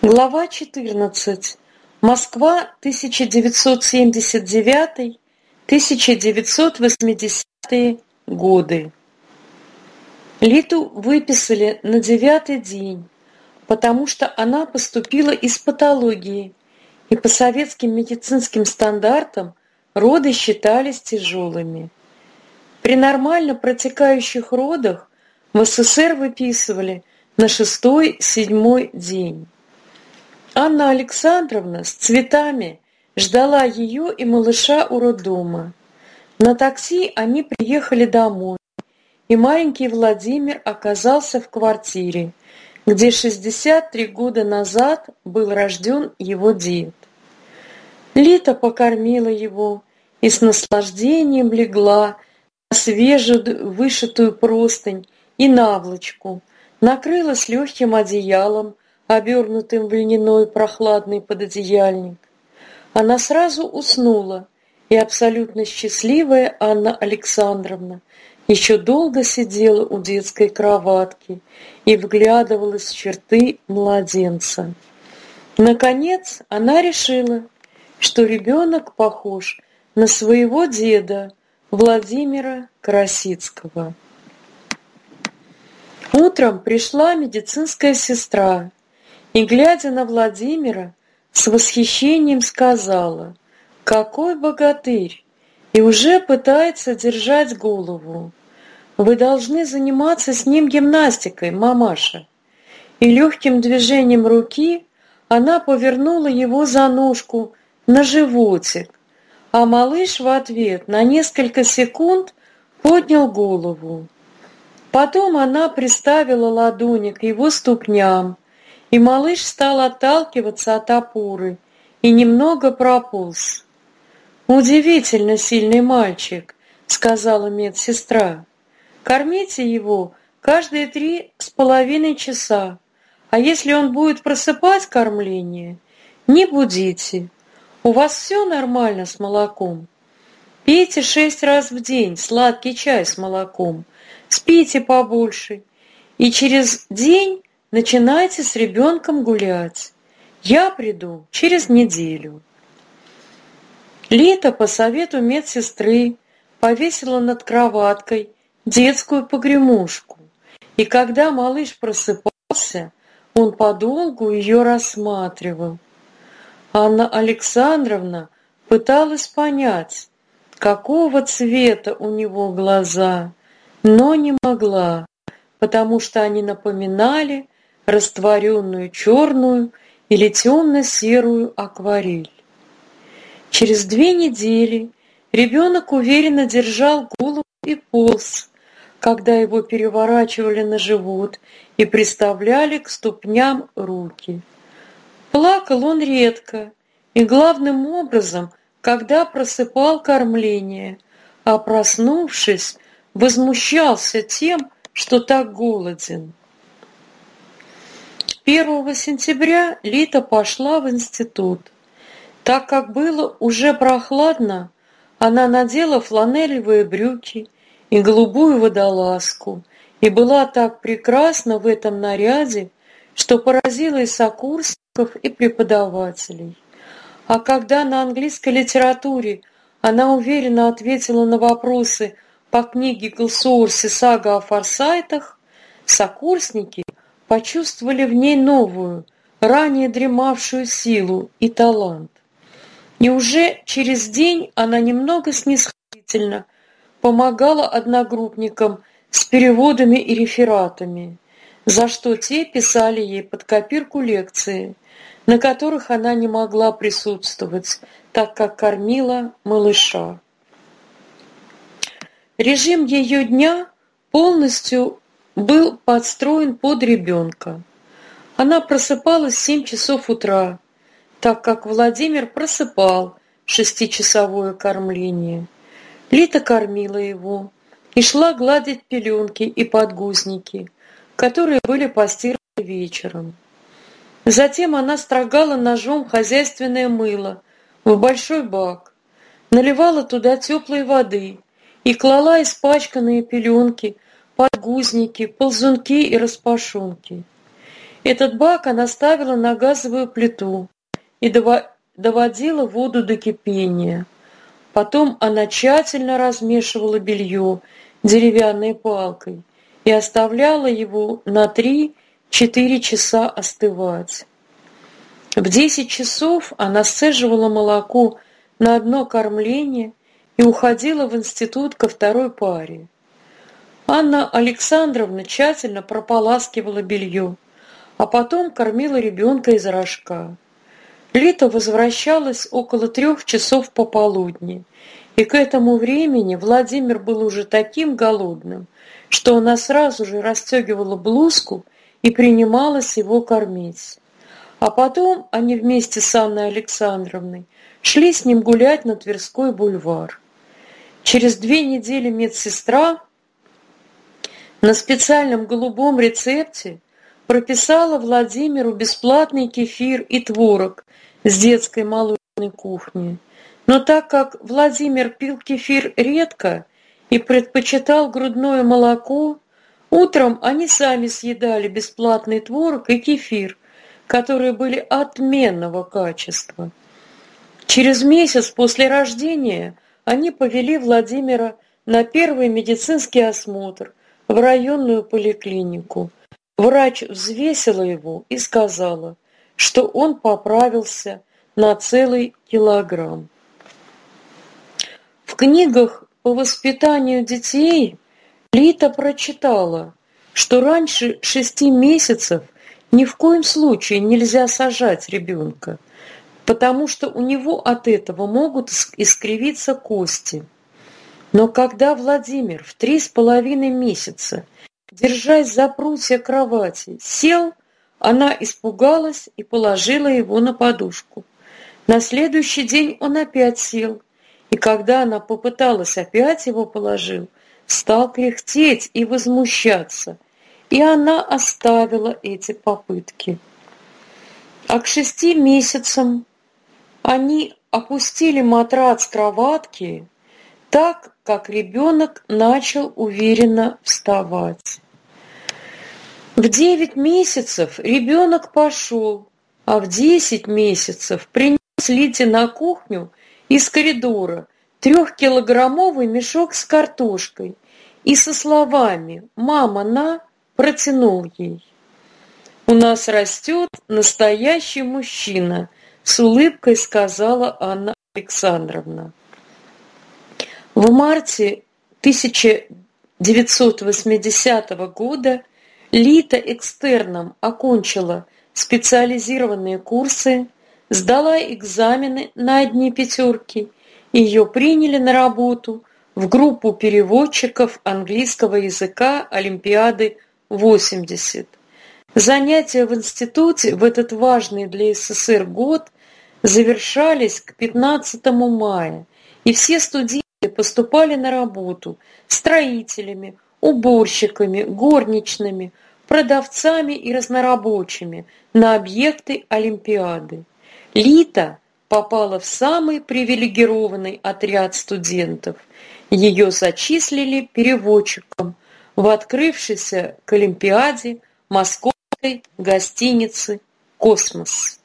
Глава 14. Москва, 1979-1980 годы. Литу выписали на девятый день, потому что она поступила из патологии, и по советским медицинским стандартам роды считались тяжелыми. При нормально протекающих родах в СССР выписывали на шестой-седьмой день. Анна Александровна с цветами ждала ее и малыша у роддома. На такси они приехали домой, и маленький Владимир оказался в квартире, где 63 года назад был рожден его дед. Лита покормила его и с наслаждением легла на свежую вышитую простынь и наволочку, накрылась легким одеялом, обернутым в льняной прохладный пододеяльник. Она сразу уснула, и абсолютно счастливая Анна Александровна еще долго сидела у детской кроватки и вглядывалась в черты младенца. Наконец она решила, что ребенок похож на своего деда Владимира Красицкого. Утром пришла медицинская сестра и, глядя на Владимира, с восхищением сказала, «Какой богатырь! И уже пытается держать голову. Вы должны заниматься с ним гимнастикой, мамаша». И легким движением руки она повернула его за ножку на животик, а малыш в ответ на несколько секунд поднял голову. Потом она приставила ладони к его ступням, и малыш стал отталкиваться от опоры и немного прополз. «Удивительно сильный мальчик», — сказала медсестра. «Кормите его каждые три с половиной часа, а если он будет просыпать кормление, не будите. У вас все нормально с молоком? Пейте шесть раз в день сладкий чай с молоком, спите побольше, и через день Начинайте с ребенком гулять. Я приду через неделю. Лита по совету медсестры повесила над кроваткой детскую погремушку, и когда малыш просыпался, он подолгу ее рассматривал. Анна Александровна пыталась понять, какого цвета у него глаза, но не могла, потому что они напоминали растворенную черную или темно-серую акварель. Через две недели ребенок уверенно держал голову и полз, когда его переворачивали на живот и приставляли к ступням руки. Плакал он редко и главным образом, когда просыпал кормление, а проснувшись, возмущался тем, что так голоден. 1 сентября Лита пошла в институт. Так как было уже прохладно, она надела фланелевые брюки и голубую водолазку и была так прекрасна в этом наряде, что поразила и сокурсников, и преподавателей. А когда на английской литературе она уверенно ответила на вопросы по книге Голсуорси «Сага о форсайтах», сокурсники почувствовали в ней новую, ранее дремавшую силу и талант. И уже через день она немного снисходительно помогала одногруппникам с переводами и рефератами, за что те писали ей под копирку лекции, на которых она не могла присутствовать, так как кормила малыша. Режим ее дня полностью был подстроен под ребенка. Она просыпалась в семь часов утра, так как Владимир просыпал шестичасовое кормление. Лита кормила его и шла гладить пеленки и подгузники, которые были постираны вечером. Затем она строгала ножом хозяйственное мыло в большой бак, наливала туда теплой воды и клала испачканные пеленки – подгузники, ползунки и распашонки. Этот бак она ставила на газовую плиту и доводила воду до кипения. Потом она тщательно размешивала белье деревянной палкой и оставляла его на 3-4 часа остывать. В 10 часов она сцеживала молоко на одно кормление и уходила в институт ко второй паре. Анна Александровна тщательно прополаскивала белье, а потом кормила ребенка из рожка. Лита возвращалась около трех часов пополудни, и к этому времени Владимир был уже таким голодным, что она сразу же расстегивала блузку и принималась его кормить. А потом они вместе с Анной Александровной шли с ним гулять на Тверской бульвар. Через две недели медсестра на специальном голубом рецепте прописала Владимиру бесплатный кефир и творог с детской молочной кухни. Но так как Владимир пил кефир редко и предпочитал грудное молоко, утром они сами съедали бесплатный творог и кефир, которые были отменного качества. Через месяц после рождения они повели Владимира на первый медицинский осмотр в районную поликлинику. Врач взвесила его и сказала, что он поправился на целый килограмм. В книгах по воспитанию детей Лита прочитала, что раньше шести месяцев ни в коем случае нельзя сажать ребенка, потому что у него от этого могут искривиться кости. Но когда Владимир в три с половиной месяца Держась за прутья кровати, сел, она испугалась и положила его на подушку. На следующий день он опять сел, и когда она попыталась опять его положил, стал кряхтеть и возмущаться, и она оставила эти попытки. А к шести месяцам они опустили матрац кроватки так, как ребенок начал уверенно вставать. В девять месяцев ребенок пошел, а в десять месяцев принес Лите на кухню из коридора трехкилограммовый мешок с картошкой и со словами «Мама, на!» протянул ей. «У нас растет настоящий мужчина», — с улыбкой сказала Анна Александровна. В марте 1980 года Лита экстерном окончила специализированные курсы, сдала экзамены на одни пятерки, ее приняли на работу в группу переводчиков английского языка Олимпиады 80. Занятия в институте в этот важный для СССР год завершались к 15 мая, и все студенты поступали на работу строителями, уборщиками, горничными, продавцами и разнорабочими на объекты Олимпиады. Лита попала в самый привилегированный отряд студентов. Ее зачислили переводчиком в открывшейся к Олимпиаде московской гостинице «Космос».